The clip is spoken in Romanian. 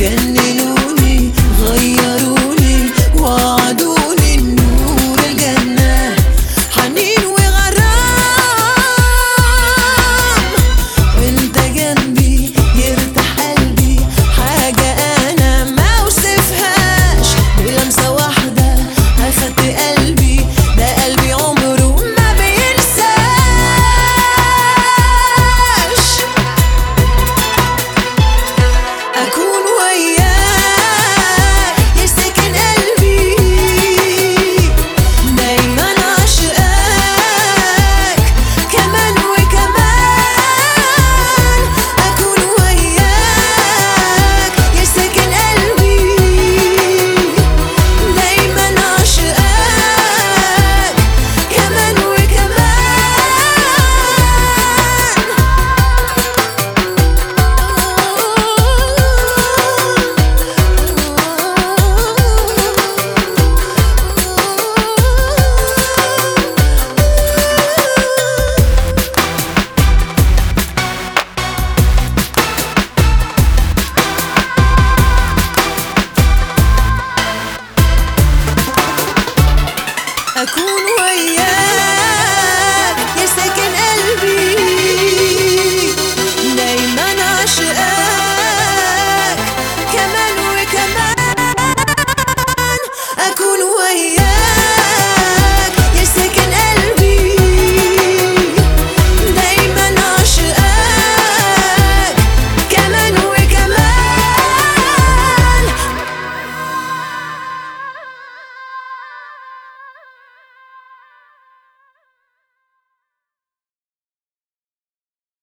愿你。أكون وياك يا سكن